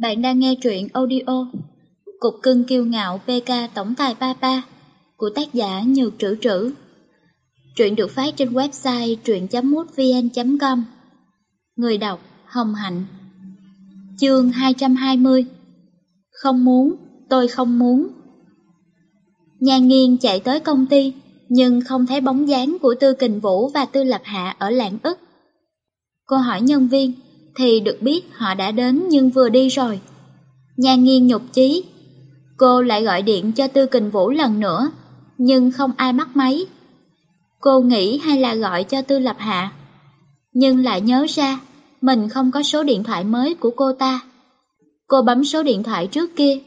Bạn đang nghe truyện audio Cục cưng kiêu ngạo PK Tổng tài Papa của tác giả Nhược Trữ Trữ. Truyện được phát trên website truyện.mútvn.com Người đọc Hồng Hạnh Chương 220 Không muốn, tôi không muốn Nhà nghiên chạy tới công ty nhưng không thấy bóng dáng của Tư Kình Vũ và Tư Lập Hạ ở lạng ức. Cô hỏi nhân viên thì được biết họ đã đến nhưng vừa đi rồi. Nhan nghiêng nhục chí. Cô lại gọi điện cho Tư Kình Vũ lần nữa, nhưng không ai bắt máy. Cô nghĩ hay là gọi cho Tư Lập Hạ, nhưng lại nhớ ra mình không có số điện thoại mới của cô ta. Cô bấm số điện thoại trước kia,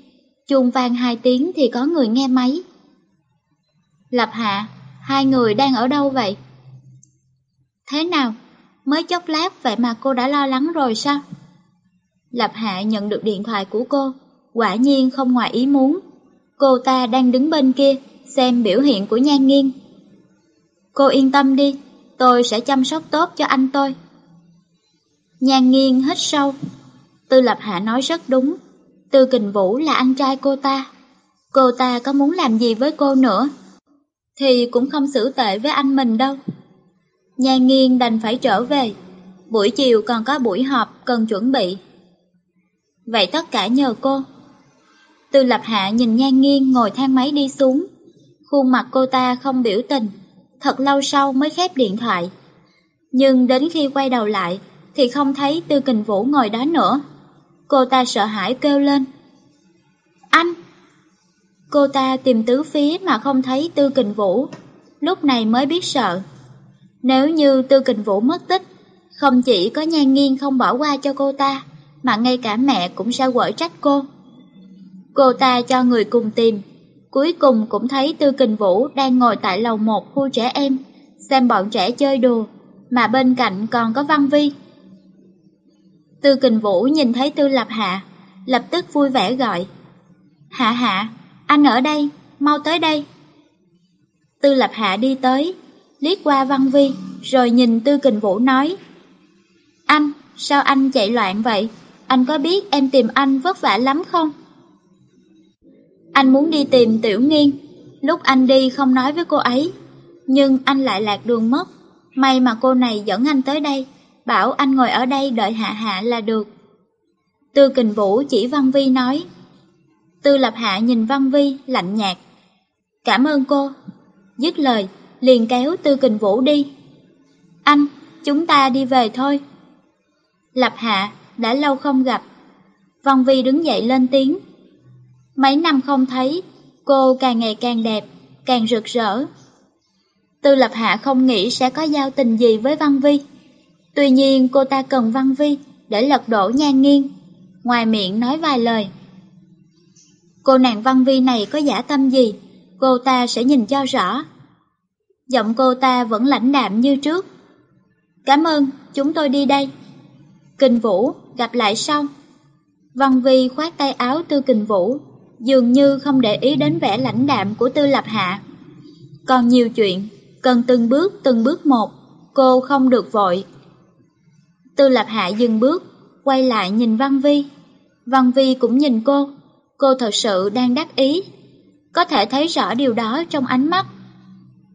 chuông vang hai tiếng thì có người nghe máy. Lập Hạ, hai người đang ở đâu vậy? Thế nào? Mới chốc lát vậy mà cô đã lo lắng rồi sao? Lập Hạ nhận được điện thoại của cô, quả nhiên không ngoài ý muốn. Cô ta đang đứng bên kia, xem biểu hiện của nhan Nghiên. Cô yên tâm đi, tôi sẽ chăm sóc tốt cho anh tôi. Nhan Nghiên hít sâu. Tư Lập Hạ nói rất đúng, Tư Kình Vũ là anh trai cô ta. Cô ta có muốn làm gì với cô nữa, thì cũng không xử tệ với anh mình đâu. Nhan nghiêng đành phải trở về. Buổi chiều còn có buổi họp cần chuẩn bị. Vậy tất cả nhờ cô. Từ lập hạ nhìn nhan nghiêng ngồi thang máy đi xuống. Khuôn mặt cô ta không biểu tình. Thật lâu sau mới khép điện thoại. Nhưng đến khi quay đầu lại thì không thấy Tư Kình Vũ ngồi đó nữa. Cô ta sợ hãi kêu lên. Anh! Cô ta tìm tứ phía mà không thấy Tư Kình Vũ. Lúc này mới biết sợ. Nếu như Tư Kình Vũ mất tích, không chỉ có nhan nghiêng không bỏ qua cho cô ta, mà ngay cả mẹ cũng sẽ quở trách cô. Cô ta cho người cùng tìm, cuối cùng cũng thấy Tư Kình Vũ đang ngồi tại lầu một khu trẻ em, xem bọn trẻ chơi đùa, mà bên cạnh còn có Văn Vi. Tư Kình Vũ nhìn thấy Tư Lập Hạ, lập tức vui vẻ gọi. Hạ Hạ, anh ở đây, mau tới đây. Tư Lập Hạ đi tới, liếc qua Văn Vi, rồi nhìn Tư Kình Vũ nói. Anh, sao anh chạy loạn vậy? Anh có biết em tìm anh vất vả lắm không? Anh muốn đi tìm Tiểu Nghiên, lúc anh đi không nói với cô ấy, nhưng anh lại lạc đường mất. May mà cô này dẫn anh tới đây, bảo anh ngồi ở đây đợi hạ hạ là được. Tư Kình Vũ chỉ Văn Vi nói. Tư Lập Hạ nhìn Văn Vi lạnh nhạt. Cảm ơn cô. Dứt lời, liền kéo Tư Kình Vũ đi. Anh, chúng ta đi về thôi. Lập Hạ, đã lâu không gặp. Văn Vi đứng dậy lên tiếng. Mấy năm không thấy, cô càng ngày càng đẹp, càng rực rỡ. Tư Lập Hạ không nghĩ sẽ có giao tình gì với Văn Vi. Tuy nhiên cô ta cần Văn Vi để lật đổ nhan nghiêng, ngoài miệng nói vài lời. Cô nàng Văn Vi này có giả tâm gì, cô ta sẽ nhìn cho rõ. Giọng cô ta vẫn lãnh đạm như trước. Cảm ơn, chúng tôi đi đây. Kình Vũ, gặp lại sau. Văn Vi khoát tay áo Tư Kình Vũ, dường như không để ý đến vẻ lãnh đạm của Tư Lập Hạ. Còn nhiều chuyện, cần từng bước từng bước một, cô không được vội. Tư Lập Hạ dừng bước, quay lại nhìn Văn Vi. Văn Vi cũng nhìn cô, cô thật sự đang đắc ý. Có thể thấy rõ điều đó trong ánh mắt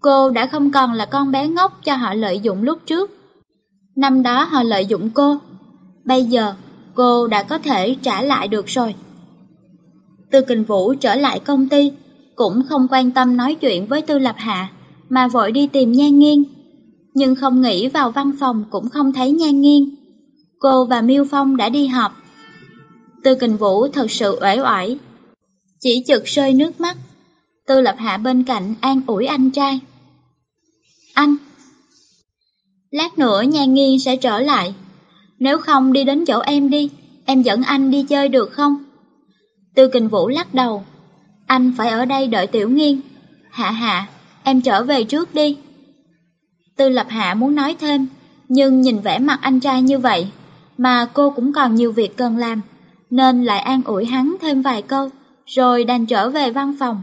Cô đã không còn là con bé ngốc cho họ lợi dụng lúc trước. Năm đó họ lợi dụng cô, bây giờ cô đã có thể trả lại được rồi. Tư Kình Vũ trở lại công ty, cũng không quan tâm nói chuyện với Tư Lập Hạ, mà vội đi tìm Nhan Nghiên. Nhưng không nghĩ vào văn phòng cũng không thấy Nhan Nghiên. Cô và Miêu Phong đã đi họp. Tư Kình Vũ thật sự uể oải, chỉ chực rơi nước mắt. Tư Lập Hạ bên cạnh an ủi anh trai. Anh! Lát nữa nhà Nghiên sẽ trở lại. Nếu không đi đến chỗ em đi, em dẫn anh đi chơi được không? Tư Kình Vũ lắc đầu. Anh phải ở đây đợi Tiểu Nghiên. Hạ hạ, em trở về trước đi. Tư Lập Hạ muốn nói thêm, nhưng nhìn vẻ mặt anh trai như vậy, mà cô cũng còn nhiều việc cần làm, nên lại an ủi hắn thêm vài câu, rồi đành trở về văn phòng.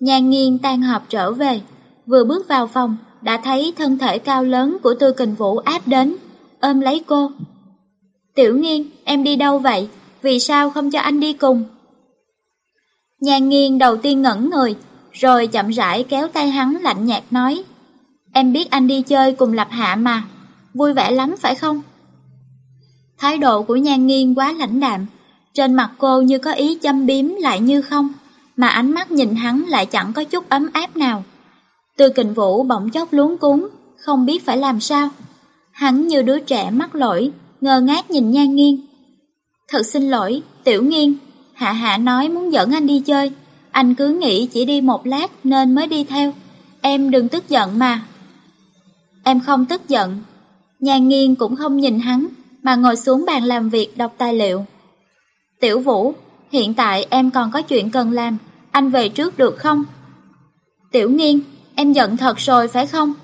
Nhan nghiên tan họp trở về, vừa bước vào phòng, đã thấy thân thể cao lớn của Tư Kình Vũ áp đến, ôm lấy cô. Tiểu nghiên, em đi đâu vậy? vì sao không cho anh đi cùng? Nhan Nghiên đầu tiên ngẩn người, rồi chậm rãi kéo tay hắn lạnh nhạt nói. Em biết anh đi chơi cùng Lập Hạ mà, vui vẻ lắm phải không? Thái độ của nhan Nghiên quá lãnh đạm, trên mặt cô như có ý châm biếm lại như không, mà ánh mắt nhìn hắn lại chẳng có chút ấm áp nào. Tư kình vũ bỗng chốc luống cuốn, không biết phải làm sao. Hắn như đứa trẻ mắc lỗi, ngơ ngác nhìn nhan nghiêng. Thật xin lỗi, tiểu nghiêng, hạ hạ nói muốn dẫn anh đi chơi, anh cứ nghĩ chỉ đi một lát nên mới đi theo. Em đừng tức giận mà. Em không tức giận. Nhan nghiêng cũng không nhìn hắn, mà ngồi xuống bàn làm việc đọc tài liệu. Tiểu Vũ, hiện tại em còn có chuyện cần làm, anh về trước được không? Tiểu Nghiên, em giận thật rồi phải không?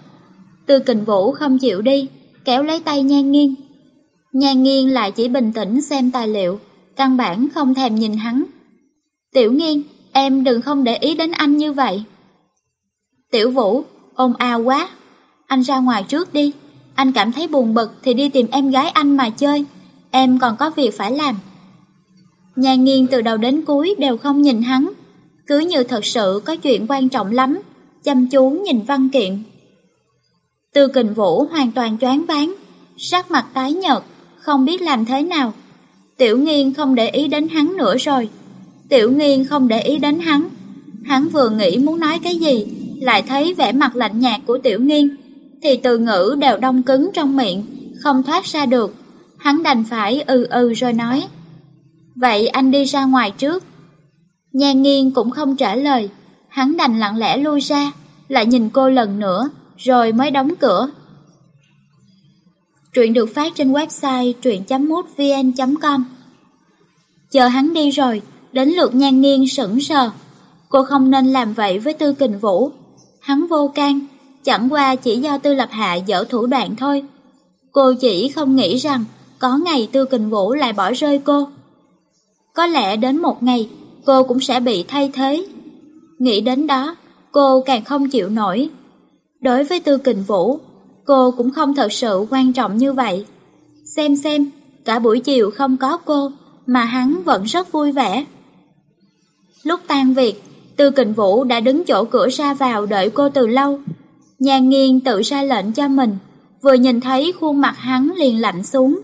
Tư Kình Vũ không chịu đi, kéo lấy tay Nhan Nghiên. Nhan Nghiên lại chỉ bình tĩnh xem tài liệu, căn bản không thèm nhìn hắn. Tiểu Nghiên, em đừng không để ý đến anh như vậy. Tiểu Vũ, ôm ào quá, anh ra ngoài trước đi. Anh cảm thấy buồn bực thì đi tìm em gái anh mà chơi, em còn có việc phải làm. Nhan nghiên từ đầu đến cuối đều không nhìn hắn, cứ như thật sự có chuyện quan trọng lắm, chăm chú nhìn văn kiện. Tư kình vũ hoàn toàn choáng váng, sắc mặt tái nhợt, không biết làm thế nào. Tiểu nghiên không để ý đến hắn nữa rồi. Tiểu nghiên không để ý đến hắn. Hắn vừa nghĩ muốn nói cái gì, lại thấy vẻ mặt lạnh nhạt của tiểu nghiên, thì từ ngữ đều đông cứng trong miệng, không thoát ra được. Hắn đành phải ừ ừ rồi nói. Vậy anh đi ra ngoài trước. Nhan nghiên cũng không trả lời, hắn đành lặng lẽ lui ra, lại nhìn cô lần nữa, rồi mới đóng cửa. Truyện được phát trên website truyện.mútvn.com Chờ hắn đi rồi, đến lượt nhan nghiên sững sờ. Cô không nên làm vậy với Tư Kình Vũ. Hắn vô can, chẳng qua chỉ do Tư Lập Hạ dở thủ đoạn thôi. Cô chỉ không nghĩ rằng có ngày Tư Kình Vũ lại bỏ rơi cô. Có lẽ đến một ngày, cô cũng sẽ bị thay thế. Nghĩ đến đó, cô càng không chịu nổi. Đối với Tư Kình Vũ, cô cũng không thật sự quan trọng như vậy. Xem xem, cả buổi chiều không có cô, mà hắn vẫn rất vui vẻ. Lúc tan việc, Tư Kình Vũ đã đứng chỗ cửa ra vào đợi cô từ lâu. Nhàn nghiêng tự ra lệnh cho mình, vừa nhìn thấy khuôn mặt hắn liền lạnh xuống.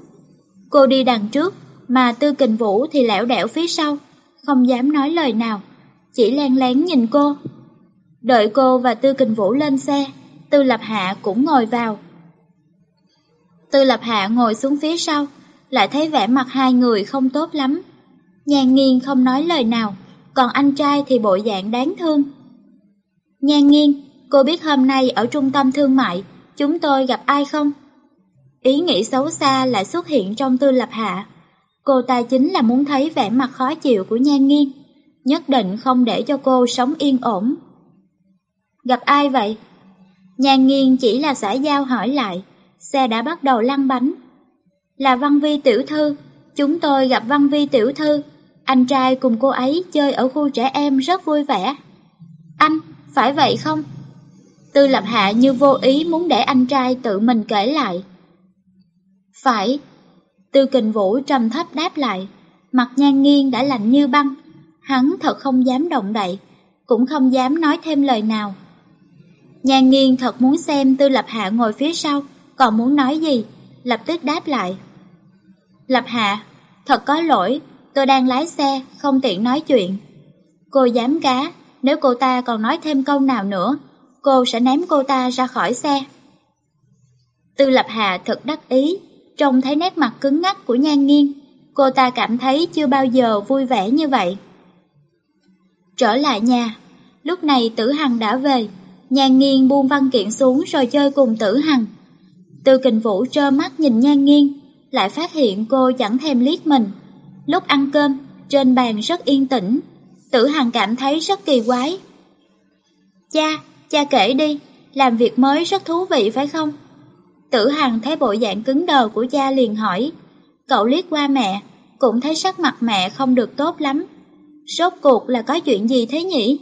Cô đi đằng trước, mà Tư Kình Vũ thì lẻo đẻo phía sau, không dám nói lời nào, chỉ len lén nhìn cô. Đợi cô và Tư Kình Vũ lên xe, Tư Lập Hạ cũng ngồi vào. Tư Lập Hạ ngồi xuống phía sau, lại thấy vẻ mặt hai người không tốt lắm. Nhan nghiêng không nói lời nào, còn anh trai thì bộ dạng đáng thương. Nhan nghiêng, cô biết hôm nay ở trung tâm thương mại, chúng tôi gặp ai không? Ý nghĩ xấu xa lại xuất hiện trong Tư Lập Hạ. Cô ta chính là muốn thấy vẻ mặt khó chịu của Nhan Nghiên, nhất định không để cho cô sống yên ổn. Gặp ai vậy? Nhan Nghiên chỉ là xã giao hỏi lại, xe đã bắt đầu lăn bánh. Là Văn Vi tiểu thư, chúng tôi gặp Văn Vi tiểu thư, anh trai cùng cô ấy chơi ở khu trẻ em rất vui vẻ. Anh, phải vậy không? Tư Lập Hạ như vô ý muốn để anh trai tự mình kể lại. Phải, Tư kình vũ trầm thấp đáp lại, mặt nhan nghiêng đã lạnh như băng, hắn thật không dám động đậy, cũng không dám nói thêm lời nào. Nhan nghiêng thật muốn xem tư lập hạ ngồi phía sau, còn muốn nói gì, lập tức đáp lại. Lập hạ, thật có lỗi, tôi đang lái xe, không tiện nói chuyện. Cô dám cá, nếu cô ta còn nói thêm câu nào nữa, cô sẽ ném cô ta ra khỏi xe. Tư lập hạ thật đắc ý, Trông thấy nét mặt cứng ngắc của nhan nghiêng, cô ta cảm thấy chưa bao giờ vui vẻ như vậy. Trở lại nhà, lúc này tử hằng đã về, nhan nghiêng buông văn kiện xuống rồi chơi cùng tử hằng. Từ kình vũ trơ mắt nhìn nhan nghiêng, lại phát hiện cô chẳng thèm liếc mình. Lúc ăn cơm, trên bàn rất yên tĩnh, tử hằng cảm thấy rất kỳ quái. Cha, cha kể đi, làm việc mới rất thú vị phải không? Tử Hằng thấy bộ dạng cứng đờ của cha liền hỏi. Cậu liếc qua mẹ, cũng thấy sắc mặt mẹ không được tốt lắm. Sốt cuộc là có chuyện gì thế nhỉ?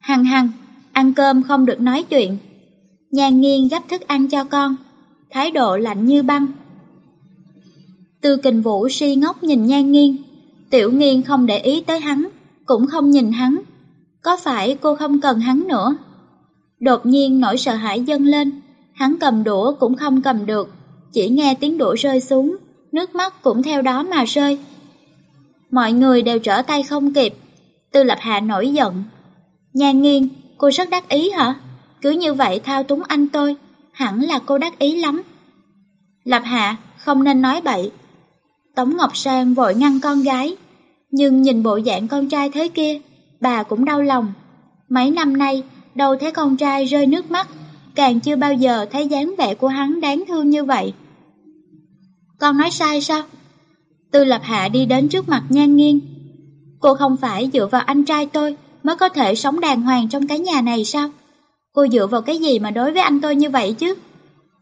Hằng hằng, ăn cơm không được nói chuyện. Nhan nghiêng gấp thức ăn cho con, thái độ lạnh như băng. Tư kình vũ si ngốc nhìn nhan nghiêng, Tiểu nghiên không để ý tới hắn, cũng không nhìn hắn. Có phải cô không cần hắn nữa? Đột nhiên nỗi sợ hãi dâng lên, hắn cầm đũa cũng không cầm được, chỉ nghe tiếng đũa rơi xuống, nước mắt cũng theo đó mà rơi. Mọi người đều trở tay không kịp, Tư Lập Hạ nổi giận. Nhan nghiêng, cô rất đắc ý hả? Cứ như vậy thao túng anh tôi, hẳn là cô đắc ý lắm. Lập Hạ, không nên nói bậy. Tống Ngọc Sang vội ngăn con gái, nhưng nhìn bộ dạng con trai thế kia, bà cũng đau lòng. Mấy năm nay, đâu thấy con trai rơi nước mắt, càng chưa bao giờ thấy dáng vẻ của hắn đáng thương như vậy. Con nói sai sao? Tư Lập Hạ đi đến trước mặt nhan nghiêng. Cô không phải dựa vào anh trai tôi mới có thể sống đàng hoàng trong cái nhà này sao? Cô dựa vào cái gì mà đối với anh tôi như vậy chứ?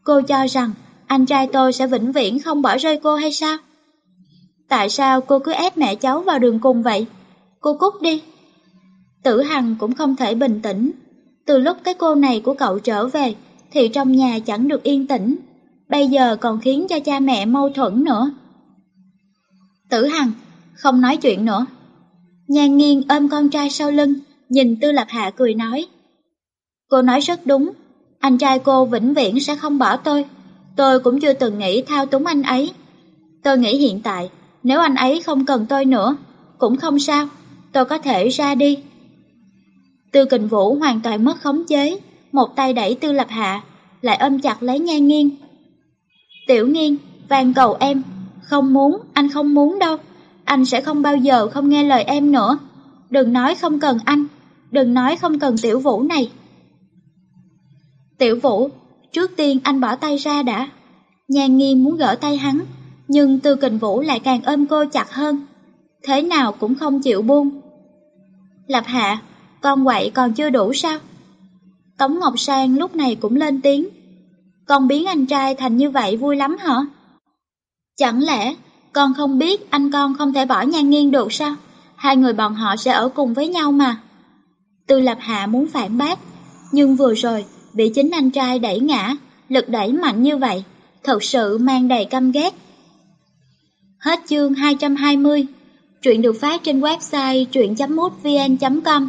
Cô cho rằng anh trai tôi sẽ vĩnh viễn không bỏ rơi cô hay sao? Tại sao cô cứ ép mẹ cháu vào đường cùng vậy? Cô cút đi. Tử Hằng cũng không thể bình tĩnh. Từ lúc cái cô này của cậu trở về, thì trong nhà chẳng được yên tĩnh. Bây giờ còn khiến cho cha mẹ mâu thuẫn nữa. Tử Hằng, không nói chuyện nữa. Nhan nghiêng ôm con trai sau lưng, nhìn Tư Lập Hạ cười nói. Cô nói rất đúng, anh trai cô vĩnh viễn sẽ không bỏ tôi. Tôi cũng chưa từng nghĩ thao túng anh ấy. Tôi nghĩ hiện tại, nếu anh ấy không cần tôi nữa, cũng không sao, tôi có thể ra đi. Tư kình vũ hoàn toàn mất khống chế, một tay đẩy tư lập hạ, lại ôm chặt lấy nhan nghiêng. Tiểu nghiêng, van cầu em, không muốn, anh không muốn đâu, anh sẽ không bao giờ không nghe lời em nữa. Đừng nói không cần anh, đừng nói không cần tiểu vũ này. Tiểu vũ, trước tiên anh bỏ tay ra đã. Nhan nghiêng muốn gỡ tay hắn, nhưng Tư Kình Vũ lại càng ôm cô chặt hơn. Thế nào cũng không chịu buông. Lập hạ, con quậy còn chưa đủ sao? Tống Ngọc Sang lúc này cũng lên tiếng. Con biến anh trai thành như vậy vui lắm hả? Chẳng lẽ con không biết anh con không thể bỏ nhan nghiêng được sao? Hai người bọn họ sẽ ở cùng với nhau mà. Tư Lập Hạ muốn phản bác, nhưng vừa rồi bị chính anh trai đẩy ngã, lực đẩy mạnh như vậy, thật sự mang đầy căm ghét. Hết chương 220. Truyện được phát trên website truyện.mútvn.com.